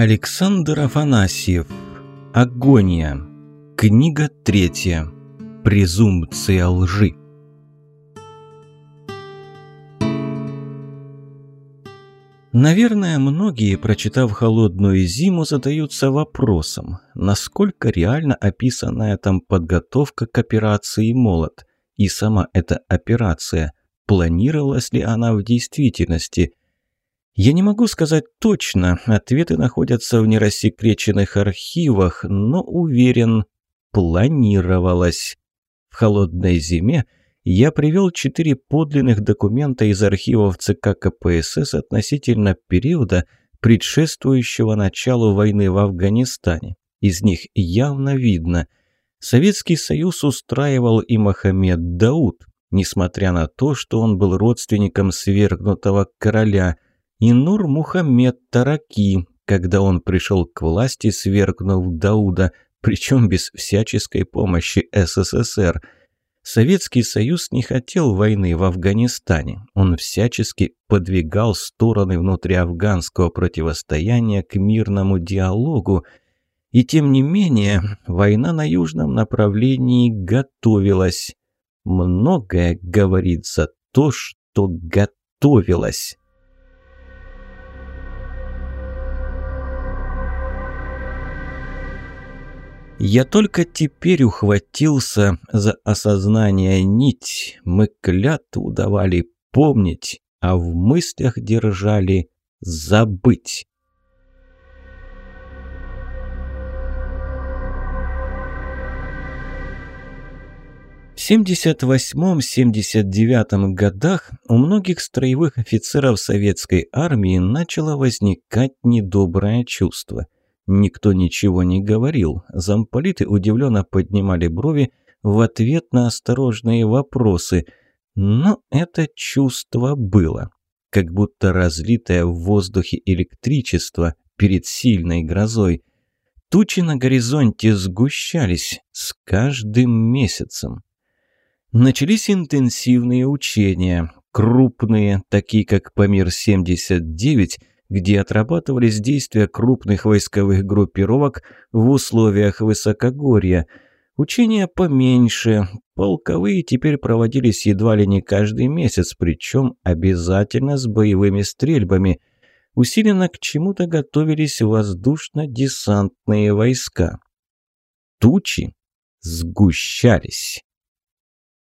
Александр Афанасьев. Агония. Книга третья. Презумпция лжи. Наверное, многие, прочитав «Холодную зиму», задаются вопросом, насколько реально описанная там подготовка к операции «Молот» и сама эта операция, планировалась ли она в действительности – я не могу сказать точно, ответы находятся в нерассекреченных архивах, но уверен, планировалось. В холодной зиме я привел четыре подлинных документа из архивов ЦК КПСС относительно периода, предшествующего началу войны в Афганистане. Из них явно видно, Советский Союз устраивал и Мохаммед Дауд, несмотря на то, что он был родственником свергнутого короля – и Нур Мухаммед Тараки, когда он пришел к власти, свергнув Дауда, причем без всяческой помощи СССР. Советский Союз не хотел войны в Афганистане. Он всячески подвигал стороны внутриафганского противостояния к мирному диалогу. И тем не менее, война на южном направлении готовилась. Многое говорит за то, что готовилось. Я только теперь ухватился за осознание нить. Мы клятву давали помнить, а в мыслях держали забыть. В 78-79 годах у многих строевых офицеров советской армии начало возникать недоброе чувство – Никто ничего не говорил. Замполиты удивленно поднимали брови в ответ на осторожные вопросы. Но это чувство было. Как будто разлитое в воздухе электричество перед сильной грозой. Тучи на горизонте сгущались с каждым месяцем. Начались интенсивные учения, крупные, такие как Памир-79, где отрабатывались действия крупных войсковых группировок в условиях высокогорья. Учения поменьше, полковые теперь проводились едва ли не каждый месяц, причем обязательно с боевыми стрельбами. Усиленно к чему-то готовились воздушно-десантные войска. Тучи сгущались.